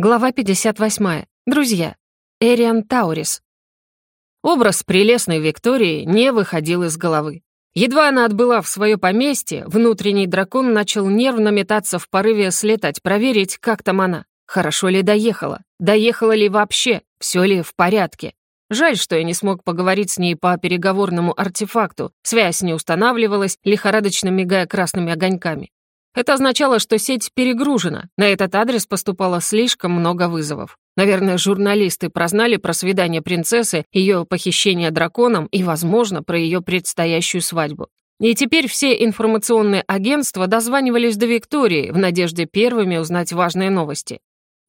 Глава 58. Друзья. Эриан Таурис. Образ прелестной Виктории не выходил из головы. Едва она отбыла в свое поместье, внутренний дракон начал нервно метаться в порыве слетать, проверить, как там она. Хорошо ли доехала? Доехала ли вообще? Все ли в порядке? Жаль, что я не смог поговорить с ней по переговорному артефакту. Связь не устанавливалась, лихорадочно мигая красными огоньками. Это означало, что сеть перегружена. На этот адрес поступало слишком много вызовов. Наверное, журналисты прознали про свидание принцессы, ее похищение драконом и, возможно, про ее предстоящую свадьбу. И теперь все информационные агентства дозванивались до Виктории в надежде первыми узнать важные новости.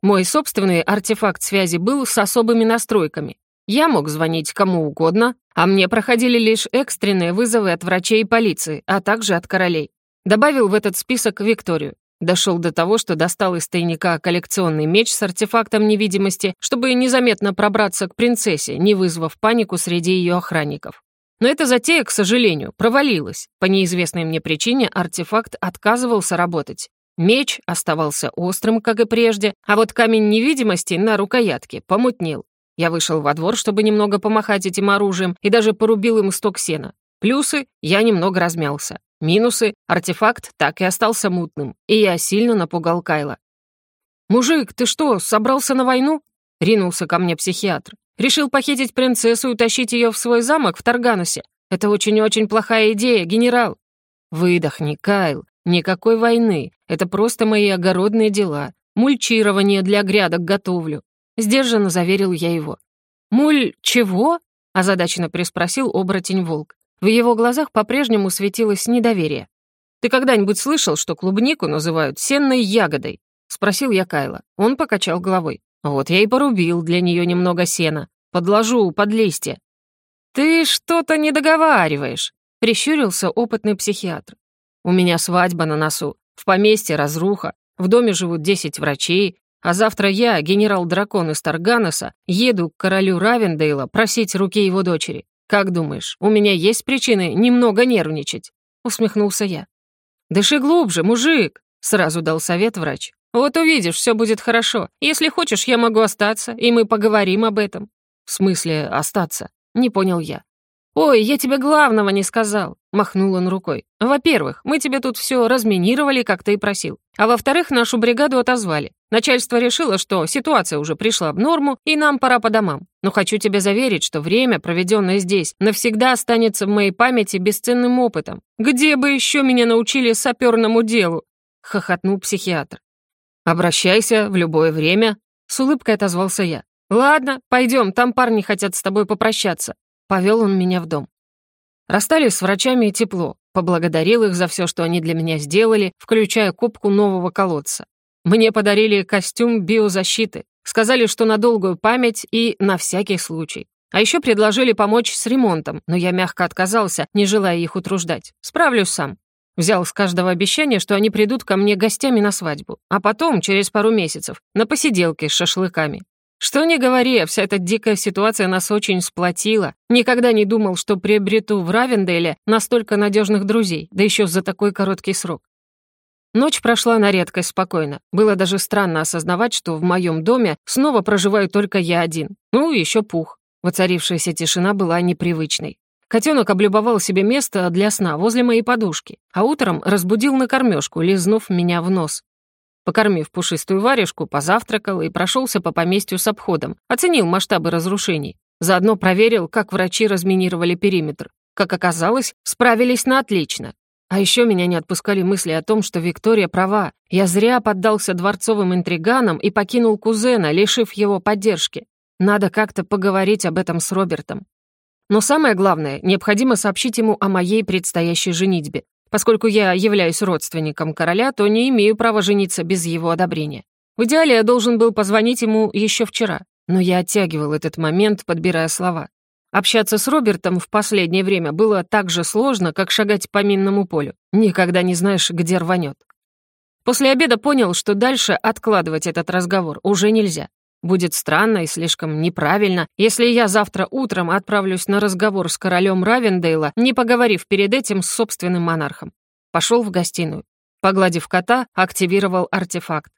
Мой собственный артефакт связи был с особыми настройками. Я мог звонить кому угодно, а мне проходили лишь экстренные вызовы от врачей и полиции, а также от королей. Добавил в этот список Викторию. Дошел до того, что достал из тайника коллекционный меч с артефактом невидимости, чтобы незаметно пробраться к принцессе, не вызвав панику среди ее охранников. Но эта затея, к сожалению, провалилась. По неизвестной мне причине артефакт отказывался работать. Меч оставался острым, как и прежде, а вот камень невидимости на рукоятке помутнел. Я вышел во двор, чтобы немного помахать этим оружием, и даже порубил им сток сена. Плюсы — я немного размялся. Минусы — артефакт так и остался мутным, и я сильно напугал Кайла. «Мужик, ты что, собрался на войну?» — ринулся ко мне психиатр. «Решил похитить принцессу и утащить ее в свой замок в Тарганусе. Это очень-очень плохая идея, генерал». «Выдохни, Кайл. Никакой войны. Это просто мои огородные дела. Мульчирование для грядок готовлю». Сдержанно заверил я его. «Муль... чего?» — озадаченно приспросил оборотень-волк. В его глазах по-прежнему светилось недоверие. «Ты когда-нибудь слышал, что клубнику называют сенной ягодой?» — спросил я Кайла. Он покачал головой. «Вот я и порубил для нее немного сена. Подложу под листья». «Ты что-то не договариваешь», — прищурился опытный психиатр. «У меня свадьба на носу, в поместье разруха, в доме живут десять врачей, а завтра я, генерал-дракон из Тарганоса, еду к королю Равендейла просить руки его дочери. «Как думаешь, у меня есть причины немного нервничать?» — усмехнулся я. «Дыши глубже, мужик!» — сразу дал совет врач. «Вот увидишь, все будет хорошо. Если хочешь, я могу остаться, и мы поговорим об этом». «В смысле остаться?» — не понял я. «Ой, я тебе главного не сказал», — махнул он рукой. «Во-первых, мы тебе тут все разминировали, как ты и просил. А во-вторых, нашу бригаду отозвали. Начальство решило, что ситуация уже пришла в норму, и нам пора по домам. Но хочу тебе заверить, что время, проведенное здесь, навсегда останется в моей памяти бесценным опытом. Где бы еще меня научили саперному делу?» — хохотнул психиатр. «Обращайся в любое время», — с улыбкой отозвался я. «Ладно, пойдем, там парни хотят с тобой попрощаться». Повел он меня в дом. Расстались с врачами тепло, поблагодарил их за все, что они для меня сделали, включая кубку нового колодца. Мне подарили костюм биозащиты, сказали, что на долгую память и на всякий случай. А еще предложили помочь с ремонтом, но я мягко отказался, не желая их утруждать. Справлюсь сам. Взял с каждого обещания, что они придут ко мне гостями на свадьбу, а потом, через пару месяцев, на посиделки с шашлыками. Что не говори, вся эта дикая ситуация нас очень сплотила. Никогда не думал, что приобрету в Равенделе настолько надежных друзей, да еще за такой короткий срок. Ночь прошла на редкость спокойно. Было даже странно осознавать, что в моем доме снова проживаю только я один. Ну, еще пух. Воцарившаяся тишина была непривычной. Котенок облюбовал себе место для сна возле моей подушки, а утром разбудил на кормежку, лизнув меня в нос. Покормив пушистую варежку, позавтракал и прошелся по поместью с обходом, оценил масштабы разрушений. Заодно проверил, как врачи разминировали периметр. Как оказалось, справились на отлично. А еще меня не отпускали мысли о том, что Виктория права. Я зря поддался дворцовым интриганам и покинул кузена, лишив его поддержки. Надо как-то поговорить об этом с Робертом. Но самое главное, необходимо сообщить ему о моей предстоящей женитьбе. Поскольку я являюсь родственником короля, то не имею права жениться без его одобрения. В идеале я должен был позвонить ему еще вчера, но я оттягивал этот момент, подбирая слова. Общаться с Робертом в последнее время было так же сложно, как шагать по минному полю. Никогда не знаешь, где рванет. После обеда понял, что дальше откладывать этот разговор уже нельзя. Будет странно и слишком неправильно, если я завтра утром отправлюсь на разговор с королем Равендейла, не поговорив перед этим с собственным монархом. Пошел в гостиную. Погладив кота, активировал артефакт.